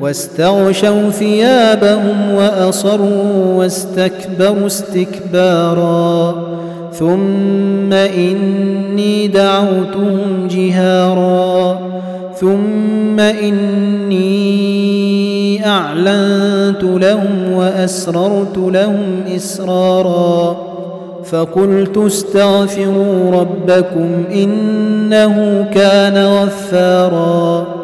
واستغشوا ثيابهم وأصروا واستكبروا استكبارا. ثم إني دعوتهم جهارا. ثم إني أعلنت لهم وأسررت لهم إسرارا. فقلت استغفروا ربكم إنه كان غفارا.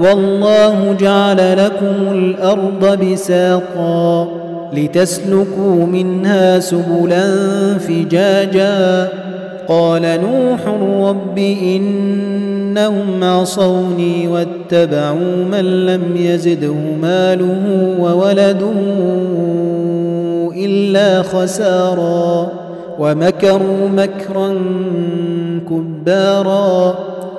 والله جعل لكم الأرض بساطا لتسلكوا منها سبلا فجاجا. قال نوح رب إنهم عصوني واتبعوا من لم يزده ماله وولده إلا خسارا. ومكروا مكرا كبارا.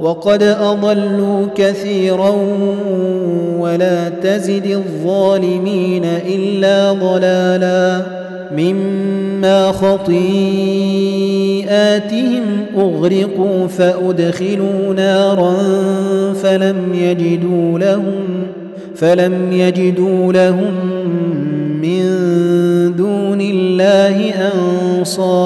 وقد أضلوا كثيرا ولا تزد الظالمين إلا ضلالا مما خطيئاتهم أغرقوا فأدخلوا نارا فلم يجدوا لهم فلم يجدوا لهم من دون الله انصارا